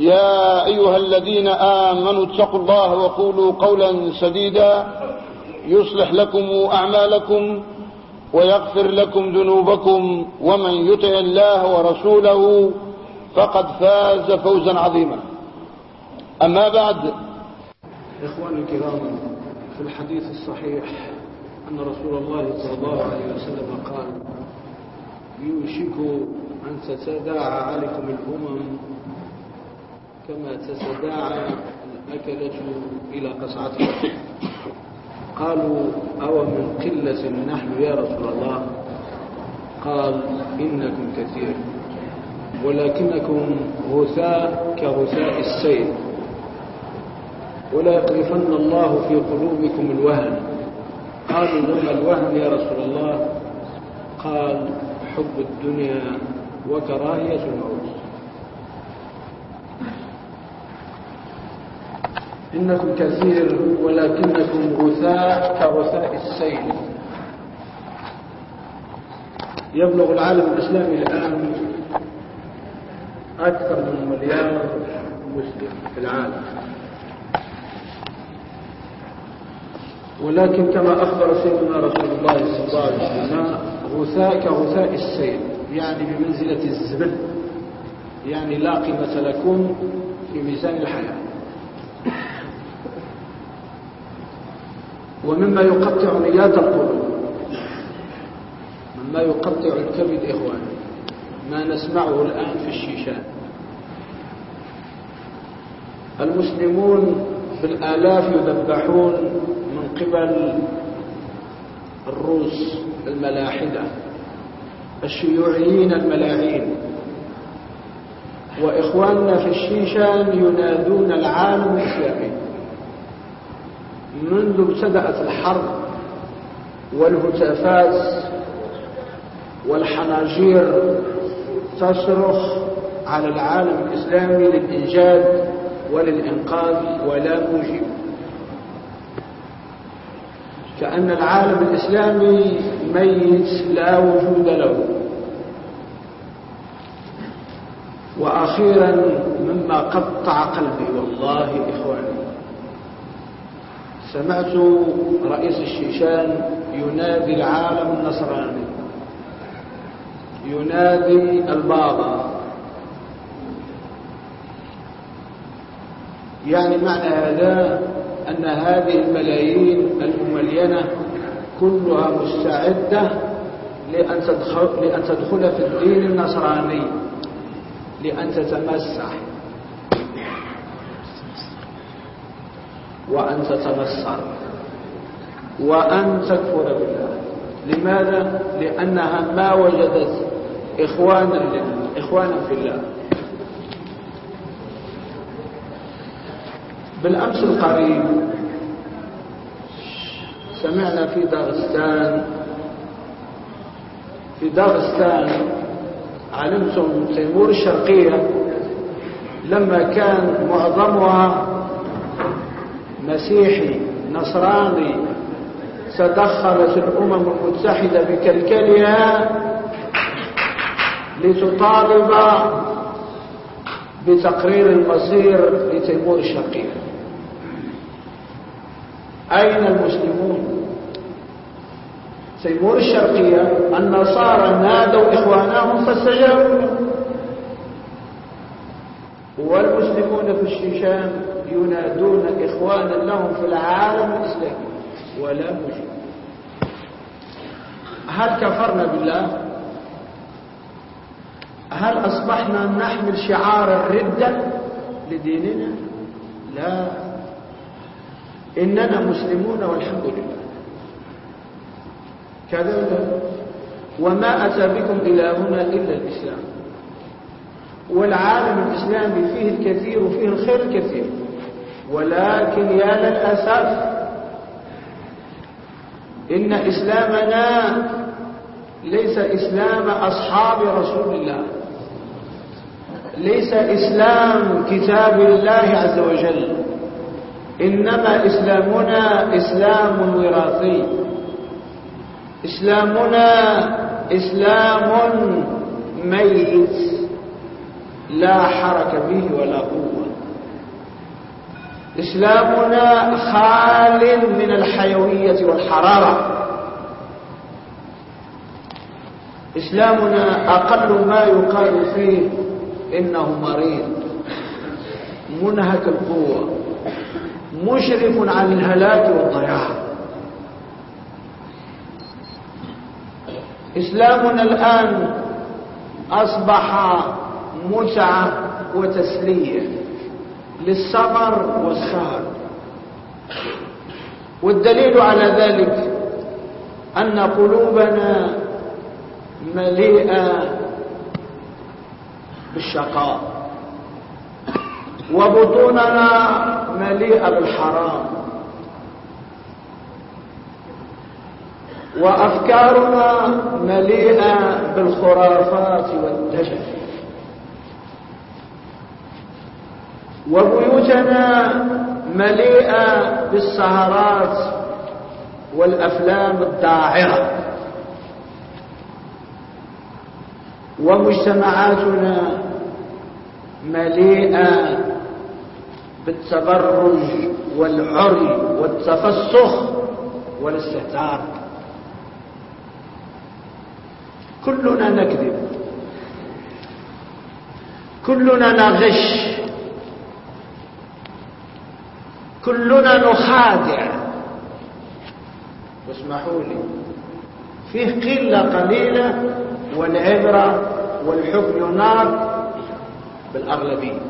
يا أيها الذين آمنوا اتقوا الله وقولوا قولا سديدا يصلح لكم أعمالكم ويغفر لكم ذنوبكم ومن يطع الله ورسوله فقد فاز فوزا عظيما. أما بعد إخواني الكرام في الحديث الصحيح أن رسول الله صلى الله عليه وسلم قال يوشك أن تتداعى عليكم الأمم كما تتداعى الأكلة إلى قصعتها. قالوا أو من قلة نحن يا رسول الله؟ قال إنكم كثير ولكنكم غثاء كغثاء السيل ولا يقذفن الله في قلوبكم الوهن. قالوا وما الوهن يا رسول الله؟ قال حب الدنيا وكراهية الموت. إنكم كثير ولكنكم غثاء كغثاء السيل. يبلغ العالم الإسلامي الآن أكثر من مليار مسلم في العالم. ولكن كما أخبر سيدنا رسول الله صلى الله عليه وسلم غثاء كغثاء السيل يعني بمنزلة الزبد يعني لا قيمة لكم في ميزان الحياة. ومما يقطع نيات القلوب مما يقطع الكبد إخواني ما نسمعه الآن في الشيشان. المسلمون بالآلاف يذبحون من قبل الروس الملاحدة الشيوعيين الملاعين وإخواننا في الشيشان ينادون العالم الإسلامي منذ ابتدأت الحرب والهتافات والحناجير تصرخ على العالم الإسلامي للإنجاد وللإنقاذ ولا مجيب كأن العالم الإسلامي ميت لا وجود له. وأخيرا مما قطع قلبي والله إخواني سمعت رئيس الشيشان ينادي العالم النصراني. ينادي البابا. يعني معنى هذا أن هذه الملايين المملينة كلها مستعدة لأن تدخل, لأن تدخل في الدين النصراني لأن تتمسح. وأن تتنصر وأن تكفر بالله. لماذا؟ لأنها ما وجدت إخوانا, إخوانا في الله. بالأمس القريب سمعنا في داغستان في داغستان علمتم تيمور الشرقية لما كان معظمها مسيحي نصراني. تدخلت الأمم المتحدة بكلكلها لتطالب بتقرير المصير لتيمور الشرقية. أين المسلمون؟ تيمور الشرقية النصارى نادوا إخوانهم فاستجابوا. والمسلمون في الشيشان ينادون إخوانا لهم في العالم الإسلامي. ولا مجيب هل كفرنا بالله؟ هل أصبحنا نحمل شعار الردة لديننا؟ لا. إننا مسلمون والحمد لله. كذا وما أتى بكم إلى هنا إلا الإسلام. والعالم الإسلامي فيه الكثير وفيه الخير الكثير. ولكن يا للأسف إن إسلامنا ليس إسلام أصحاب رسول الله. ليس إسلام كتاب الله عز وجل. إنما إسلامنا إسلام وراثي. إسلامنا إسلام ميت. لا حرك به ولا قوة. إسلامنا خال من الحيوية والحرارة. إسلامنا أقل ما يقال فيه إنه مريض. منهك القوة. مشرف عن الهلاك والضياع. إسلامنا الآن أصبح متعة وتسلية للسمر والسهر والدليل على ذلك أن قلوبنا مليئة بالشقاء وبطوننا مليئة بالحرام. وأفكارنا مليئة بالخرافات والدجل. وبيوتنا مليئة بالسهرات والأفلام الداعرة. ومجتمعاتنا مليئة بالتبرج والعري والتفسخ والاستهتار. كلنا نكذب. كلنا نغش. كلنا نخادع. واسمحوا لي. فيه قلة قليلة والعبرة والحكم ينار بالأغلبية.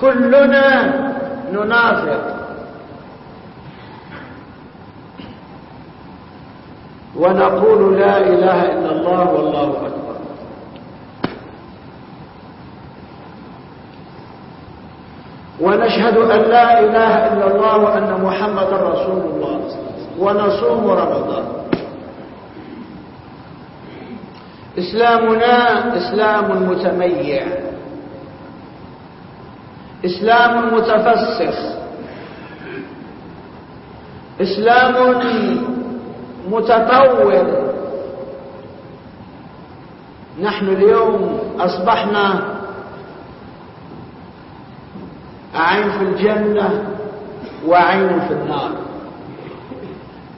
كلنا ننافق. ونقول لا إله إلا الله والله أكبر. ونشهد أن لا إله إلا الله وأن محمد رسول الله ونصوم رمضان. إسلامنا إسلام متميع. إسلام متفسخ. إسلام متطور. نحن اليوم أصبحنا عين في الجنة وعين في النار.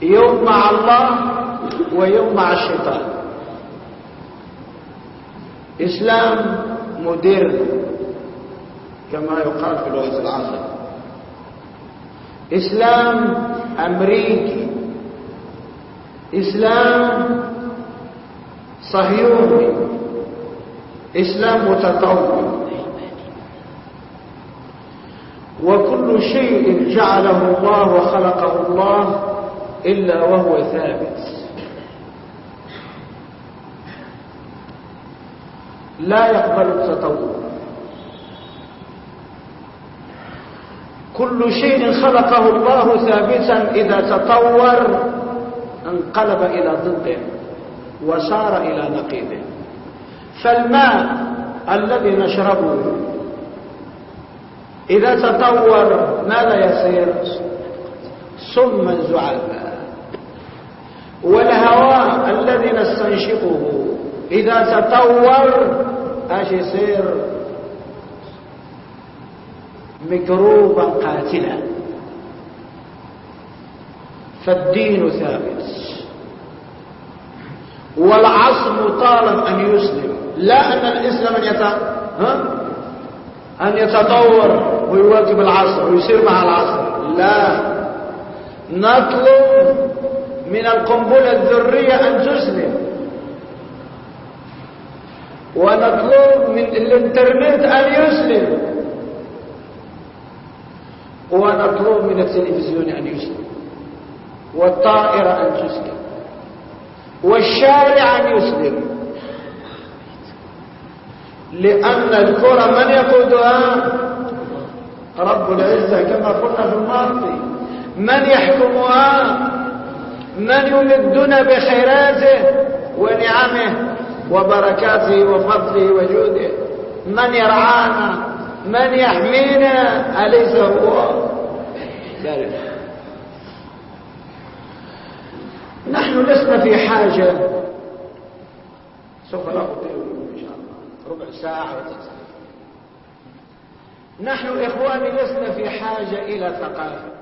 يوم مع الله ويوم مع الشيطان. إسلام مدر كما يقال في لغة العصر. إسلام أمريكي. إسلام صهيوني. إسلام متطور وكل شيء جعله الله وخلقه الله إلا وهو ثابت. لا يقبل التطور. كل شيء خلقه الله ثابتا إذا تطور انقلب إلى ضده وصار إلى نقيضه فالماء الذي نشربه إذا تطور ماذا يصير؟ سما زعابا والهواء الذي نستنشقه إذا تطور إيش يصير؟ ميكروبا قاتلا فالدين ثابت. والعصر مطالب أن يسلم. لا أن الإسلام أن, يت... ها؟ أن يتطور ويواكب العصر ويصير مع العصر. لا. نطلب من القنبلة الذرية أن تسلم. ونطلب من الإنترنت أن يسلم. ونطلب من التلفزيون أن يسلم. والطائرة أن تسلم. والشارع أن يسلم. لأن الكرة من يقودها؟ رب العزة كما قلنا في الماضي. من يحكمها؟ من يمدنا بخيراته ونعمه وبركاته وفضله وجوده؟ من يرعانا؟ من يحمينا؟ أليس هو؟ نحن لسنا في حاجة. سوف لا ربع ساعة وتسعة نحن إخواني لسنا في حاجة إلى ثقافة.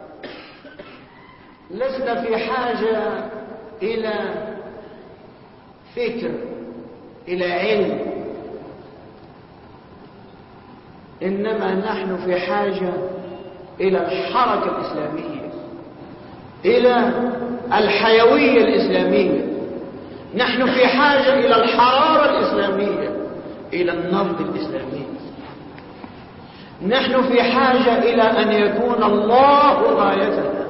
لسنا في حاجة إلى فكر إلى علم. إنما نحن في حاجة إلى الحركة الإسلامية إلى الحيوية الإسلامية. نحن في حاجة إلى الحرارة الإسلامية. إلى النبض الإسلامي نحن في حاجة إلى أن يكون الله غايتنا.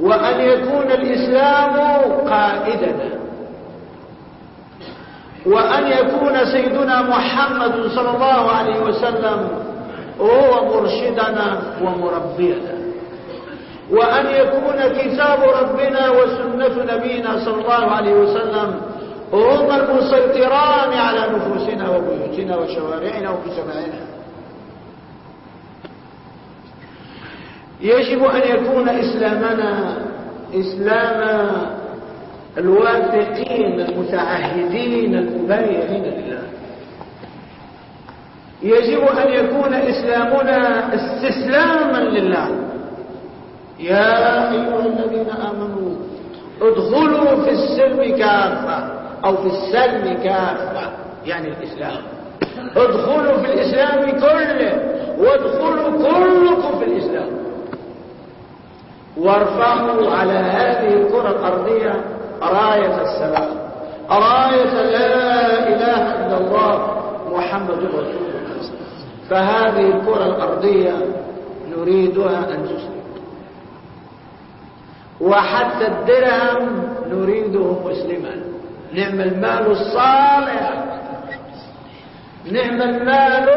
وأن يكون الإسلام قائدنا. وأن يكون سيدنا محمد صلى الله عليه وسلم هو مرشدنا ومربينا. وأن يكون كتاب ربنا وسنة نبينا صلى الله عليه وسلم هما المسيطران على نفوسنا وبيوتنا وشوارعنا ومجتمعنا يجب أن يكون إسلامنا إسلام الواثقين المتعهدين المبايعين لله. يجب أن يكون إسلامنا استسلاما لله. يا أيها الذين آمنوا ادخلوا في السلم كافة. أو في السلم كافة يعني الإسلام. ادخلوا في الإسلام كله وادخلوا كلكم في الإسلام. وارفعوا على هذه الكرة الأرضية راية السلام. راية لا إله إلا الله محمد رسول الله. فهذه الكرة الأرضية نريدها أن تسلم. وحتى الدرهم نريده مسلما. نعم المال الصالح. نعم المال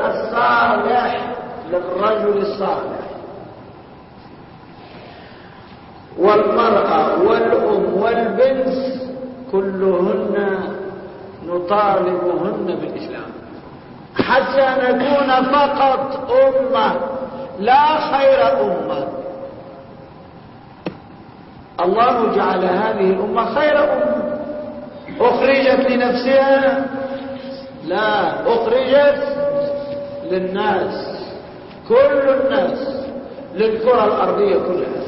الصالح للرجل الصالح. والمرأة والأم والبنت كلهن نطالبهن بالإسلام. حتى نكون فقط أمة لا خير أمة. الله جعل هذه الأمة خير أمة. أخرجت لنفسها؟ لا أخرجت للناس كل الناس للكرة الأرضية كلها.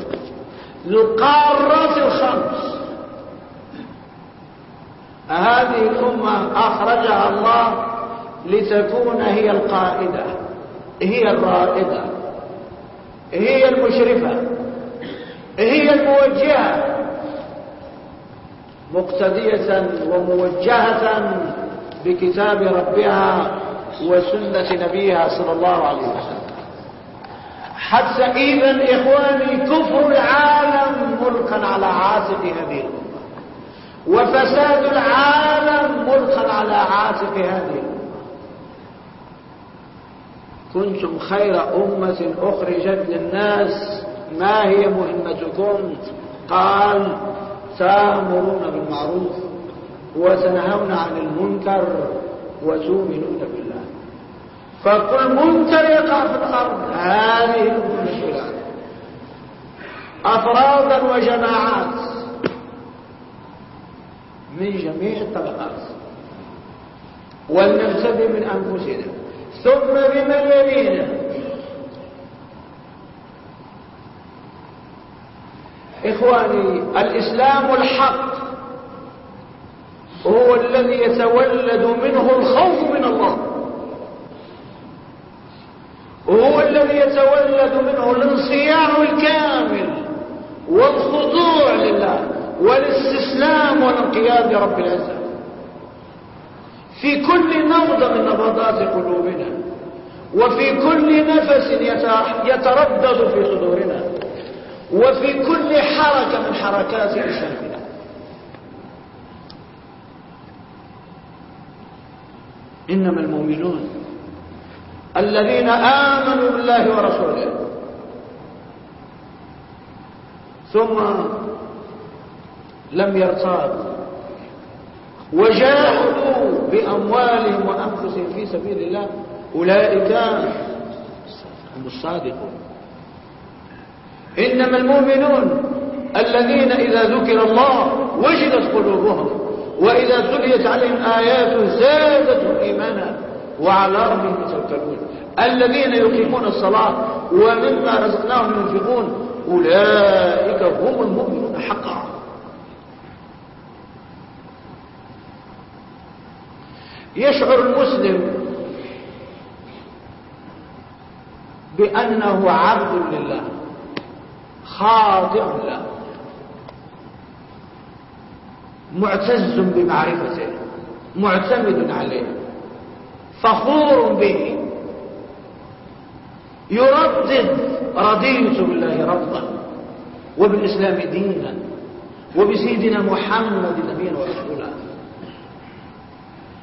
للقارات الخمس. هذه الأمة أخرجها الله لتكون هي القائدة هي الرائدة هي المشرفة هي الموجهة. مقتدية وموجهة بكتاب ربها وسنة نبيها صلى الله عليه وسلم. حتى إذا إخواني كفر العالم ملكا على عاتق هذه الأمة. وفساد العالم ملكا على عاتق هذه كنتم خير أمة أخرجت للناس. ما هي مهمتكم؟ قال تامرون بالمعروف وتنهون عن المنكر وتؤمنون بالله. فكل منكر يقع في الأرض. هذه المشكلات أفرادا وجماعات من جميع الطبقات. ولنبتدي من أنفسنا. ثم بمن يلينا. إخواني الإسلام الحق هو الذي يتولد منه الخوف من الله. وهو الذي يتولد منه الانصياع والخضوع لله والاستسلام والانقياد لرب العزة. في كل نبضة من نبضات قلوبنا وفي كل نفس يتردد في صدورنا. وفي كل حركة من حركات لساننا إنما المؤمنون الذين آمنوا بالله ورسوله. ثم لم يرتابوا وجاهدوا بأموالهم وأنفسهم في سبيل الله. أولئك هم الصادقون. إنما المؤمنون الذين إذا ذكر الله وجدت قلوبهم وإذا تليت عليهم آياته زادتهم إيمانا وعلى ربهم يتوكلون. الذين يقيمون الصلاة ومما رزقناهم ينفقون أولئك هم المؤمنون حقا. يشعر المسلم بأنه عبد لله. خاضع له. معتز بمعرفته معتمد عليه فخور به. يردد رضيت بالله ربا وبالإسلام دينا وبسيدنا محمد نبينا ورسولا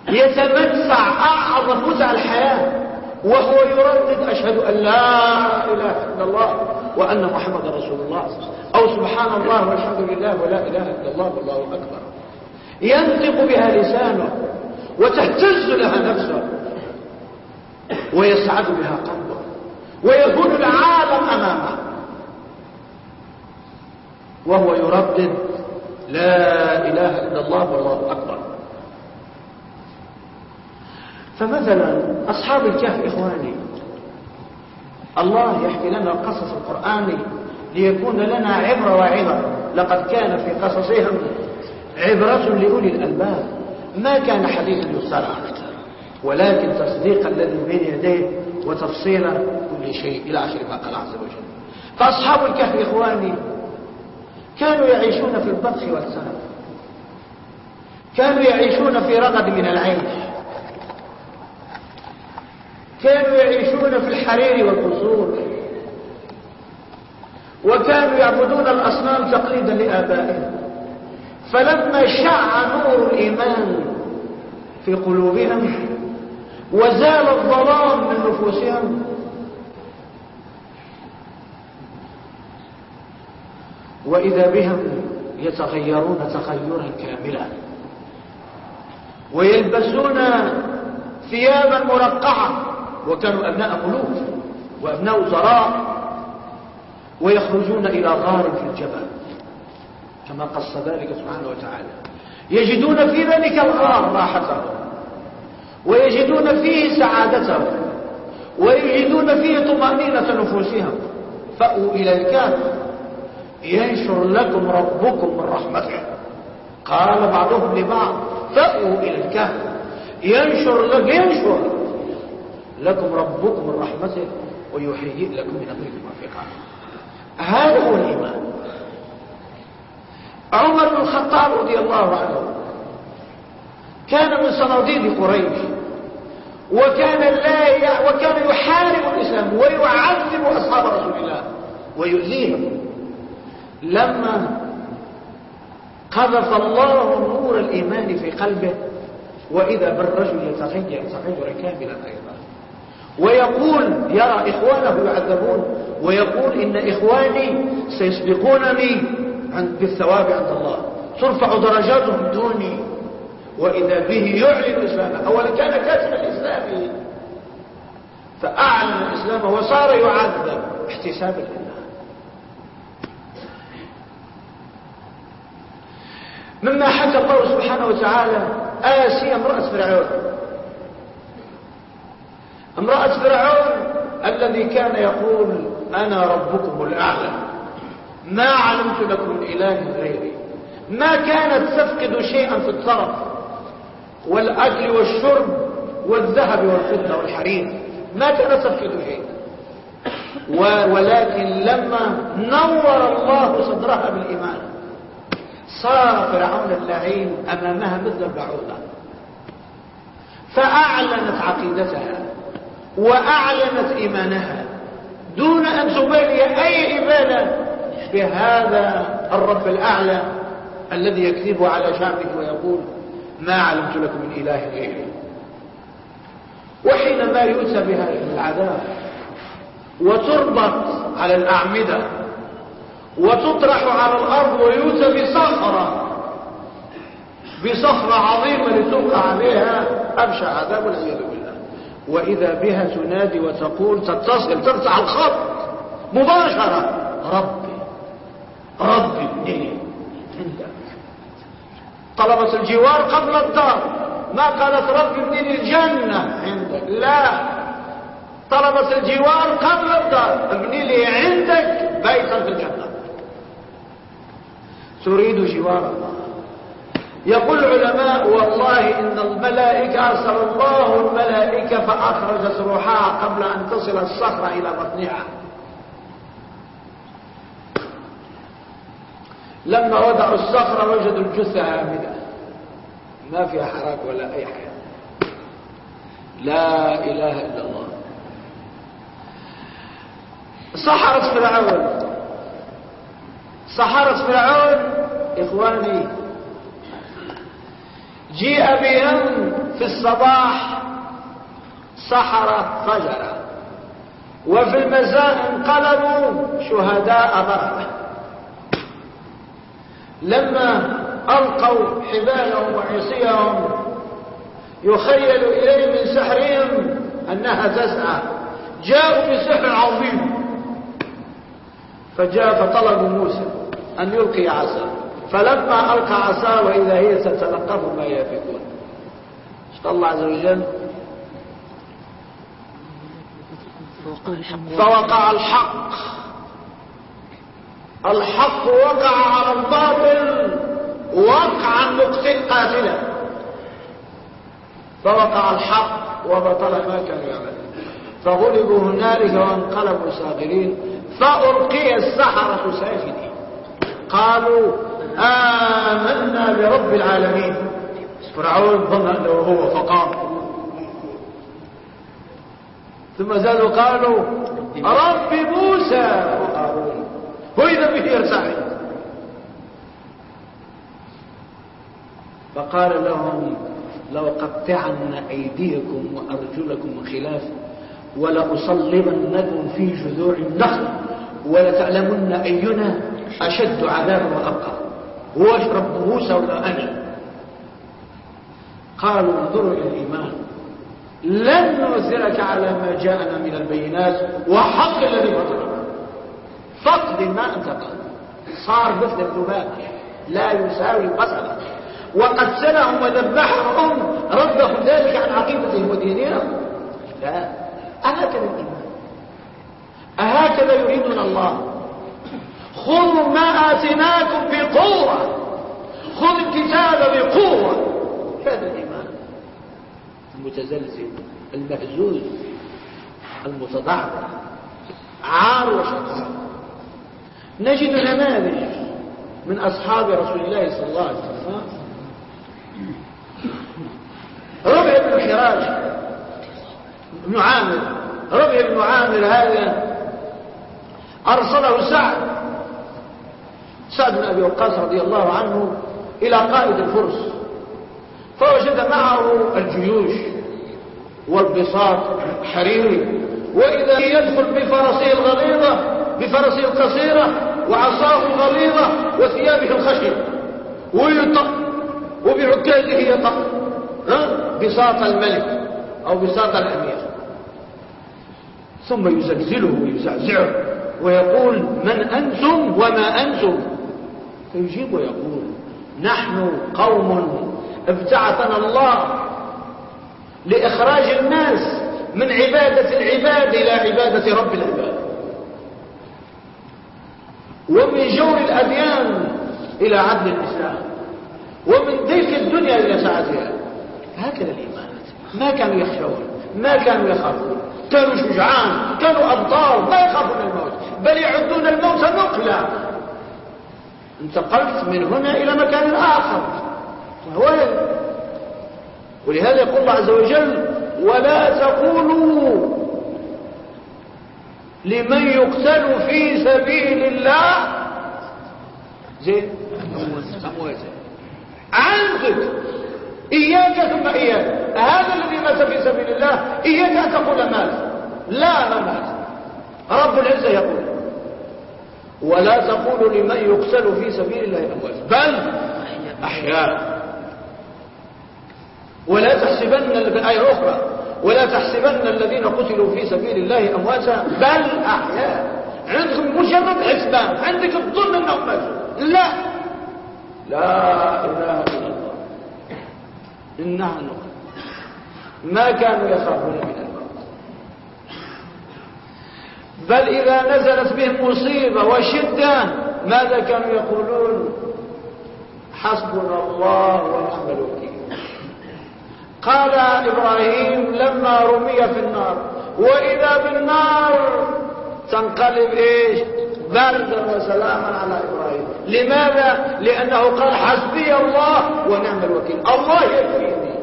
يتمتع أعظم متع الحياة وهو يردد أشهد أن لا إله إلا الله. وأن محمد رسول الله أو سبحان الله والحمد لله ولا إله إلا الله والله أكبر. ينطق بها لسانه وتهتز لها نفسه ويسعد بها قلبه ويكون العالم أمامه. وهو يردد لا إله إلا الله والله أكبر. فمثلا أصحاب الكهف إخواني الله يحكي لنا القصص القرآني ليكون لنا عبرة وعظة لقد كان في قصصهم عبرة لأولي الألباب. ما كان حديثا يفترى ولكن تصديق الذي بين يديه وتفصيل كل شيء إلى آخر ما قال عز وجل. فأصحاب الكهف إخواني كانوا يعيشون في البطش والسلام كانوا يعيشون في رغد من العيش. كانوا يعيشون في الحرير والقصور. وكانوا يعبدون الأصنام تقليدا لآبائهم. فلما شع نور الإيمان في قلوبهم وزال الظلام من نفوسهم وإذا بهم يتغيرون تغيرا كاملا ويلبسون ثيابا مرقعة وكانوا أبناء ملوك وأبناء وزراء ويخرجون إلى غار في الجبل كما قص ذلك سبحانه وتعالى. يجدون في ذلك الغار راحتهم ويجدون فيه سعادتهم ويجدون فيه طمأنينة نفوسهم. فأووا إلى الكهف. ينشر لكم ربكم من رحمته. قال بعضهم لبعض فأووا إلى الكهف. ينشر لك ينشر. لكم ربكم رحمته ويحيي لكم من أمركم مرفقا هذا هو الإيمان. عمر بن الخطاب رضي الله عنه كان من صناديد قريش وكان لا. وكان يحارب الإسلام ويعذب أصحاب رسول الله ويؤذيهم. لما قذف الله نور الإيمان في قلبه وإذا بالرجل يتغير تغيرا كاملا أيضا. ويقول يرى إخوانه يعذبون. ويقول إن إخواني سيسبقونني بالثواب عند الله. ترفع درجاتهم دوني. وإذا به يعلن الإسلام. أولا كان كاتب الإسلام فأعلن الإسلام وصار يعذب. احتسابا لله. مما حكى الله سبحانه وتعالى آسيا امرأة فرعون. امرأة فرعون الذي كان يقول أنا ربكم الأعلى. ما علمت لكم إله غيري. ما كانت تفقد شيئا في الطرف والأكل والشرب والذهب والفضة والحرير. ما كانت تفقد شيئا. ولكن لما نور الله صدرها بالإيمان صار فرعون اللعين أمامها مثل البعوضة. فأعلنت عقيدتها. وأعلنت إيمانها دون أن تبالي أي إبالة بهذا الرب الأعلى الذي يكذب على شعبه ويقول ما علمت لكم من إله غيري. وحينما يؤتى بها العذاب وتربط على الأعمدة وتطرح على الأرض ويؤتى بصخرة بصخرة عظيمة لتلقى عليها أبشع عذاب والعياذ بالله. وإذا بها تنادي وتقول تتصل ترفع الخط. مباشرة. ربي ربي عندك. طلبت الجوار قبل الدار. ما قالت ربي ابني الجنة عندك. لا. طلبت الجوار قبل الدار. ابني لي عندك بيتا في الجنة. تريد جوار الله. يقول العلماء والله إن الملائكة أرسل الله الملائكة فأخرجت روحها قبل أن تصل الصخرة إلى بطنها لما وضعوا الصخرة وجدوا الجثة هامدة ما فيها حراك ولا أي حياة لا إله إلا الله. سحرت فرعون. سحرت فرعون إخواني جيء بهم في الصباح سحرة فجرة وفي المساء انقلبوا شهداء ضربة لما ألقوا حبالهم وعصيهم يخيل إليه من سحرهم أنها تسعى. جاءوا بسحر عظيم. فجاء فطلبوا موسى أن يلقي عصا فلما ألقى عصا وإذا هي تتلقف ما يافكون قال الله عز وجل. فوقع الحق. الحق وقع على الباطل. وقعا مقتل قاتلا فوقع الحق وبطل ما كانوا يعملون فغلبوا هنالك وانقلبوا صاغرين. فألقي السحرة ساجدين قالوا آمنا برب العالمين. فرعون ظن أنه هو فقام. ثم زادوا قالوا رب موسى وقارون وإذا به يرتعد فقال لهم لو قطعن أيديكم وأرجلكم خلاف ولأصلبنكم في جذوع النخل ولتعلمن أينا أشد عذابا وأبقى. هو رب موسى ولا أنا؟ قالوا انظروا إلى الإيمان. لن نؤثرك على ما جاءنا من البينات وحق الذي فطرنا فقد ما أنت صار مثل الذباب. لا يساوي بصرا وقتلهم وذبحهم ردهم ذلك عن عقيدتهم ودينهم. لا. أهكذا الإيمان. أهكذا يريدنا الله. خذوا ما آتناكم بقوة. خذ الكتاب بقوة. هذا الإيمان. المتزلزل المهزوز المتضعضع عار وشقاء. نجد نماذج من أصحاب رسول الله صلى الله عليه وسلم. ربع بن حراج بن عامر ربع بن عامر هذا أرسله سعد. سعد بن أبي وقاص رضي الله عنه إلى قائد الفرس فوجد معه الجيوش والبساط حريري وإذا يدخل بفرسه الغليظة بفرسه القصيرة وعصاه الغليظة وثيابه الخشن ويطق وبعكازه يطق بساط الملك أو بساط الأمير. ثم يزلزله ويزعزعه ويقول من أنتم وما أنتم؟ فيجيب ويقول نحن قوم ابتعثنا الله لإخراج الناس من عبادة العباد إلى عبادة رب العباد. ومن جور الأديان إلى عدل الإسلام. ومن ضيق الدنيا إلى سعتها هكذا الإيمان. ما كانوا يخشون ما كانوا يخافون. كانوا شجعان كانوا أبطال ما يخافون الموت. بل يعدون الموت نقلا انتقلت من هنا إلى مكان آخر. وين ولهذا يقول الله عز وجل ولا تقولوا لمن يقتل في سبيل الله. زين. عندك إياك ثم إياك. هذا الذي مات في سبيل الله إياك أن تقول مات لا ما مات. رب العزة يقول. ولا تقولوا لمن يقتل في سبيل الله أموات بل أحياء. ولا تحسبن الآية أخرى. ولا تحسبن الذين قتلوا في سبيل الله أمواتا. بل أحياء. عندهم مجرد حسبان. عندك الظن أنهم لا. لا إله إلا الله. إنها نقل ما كانوا يخافون من بل إذا نزلت بهم مصيبة وشدة ماذا كانوا يقولون؟ حسبنا الله ونعم الوكيل. قال إبراهيم لما رمي في النار وإذا بالنار تنقلب إيش؟ بردا وسلاما على إبراهيم. لماذا؟ لأنه قال حسبي الله ونعم الوكيل. الله يكفيني.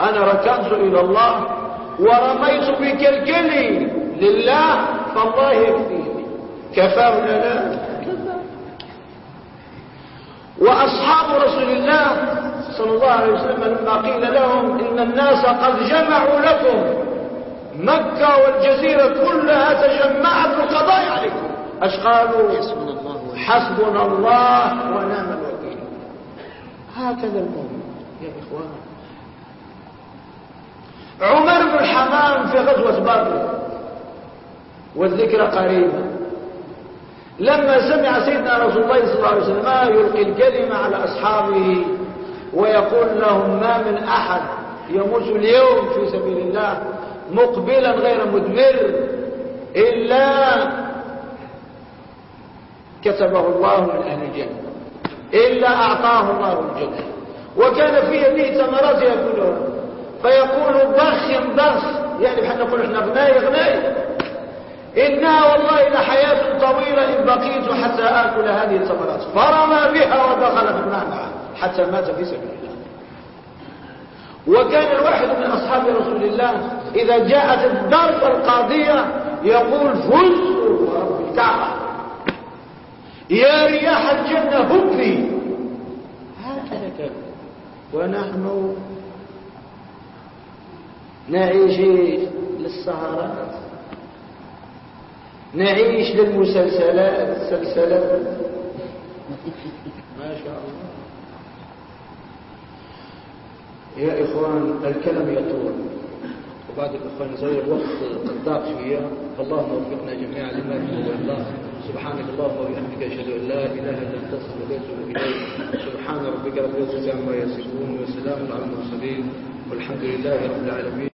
أنا ركنت إلى الله ورميت بكلكلي. لله فالله يكفيني كفاه لنا؟ وأصحاب رسول الله صلى الله عليه وسلم لما قيل لهم إن الناس قد جمعوا لكم مكة والجزيرة كلها تجمعت للقضاء عليكم. إيش قالوا؟ حسبنا الله حسبنا الله ونعم الوكيل. هكذا المؤمن يا إخوان. عمر بن الحمام في غزوة بدر والذكرى قريبة لما سمع سيدنا رسول الله صلى الله عليه وسلم يلقي الكلمة على أصحابه ويقول لهم ما من أحد يموت اليوم في سبيل الله مقبلا غير مدمر إلا كتبه الله من أهل الجنة إلا أعطاه الله الجنة. وكان في يده ثمرات يأكلها فيقول بخ بخ يعني بحنا نقول إحنا غناي غناي. إنها والله لحياة طويلة إن بقيت حتى آكل هذه الثمرات. فرمى بها ودخل في النار. حتى مات في سبيل الله. وكان الواحد من أصحاب رسول الله إذا جاءت الضربة القاضية يقول فزوا ورب الكعبة. يا رياح الجنة هبي هكذا كان ونحن نعيش للسهرات نعيش للمسلسلات سلسلات ما شاء الله. يا إخوان الكلام يطول. وبعد الإخوان زي الوقت قد ضاق شوية. فاللهم وفقنا جميعا لما يحب الله. سبحانك اللهم وبحمدك أشهد أن لا إله إلا أنت أستغفرك وأتوب سبحان ربك رب العزة عما يصفون وسلام على المرسلين. والحمد لله رب العالمين.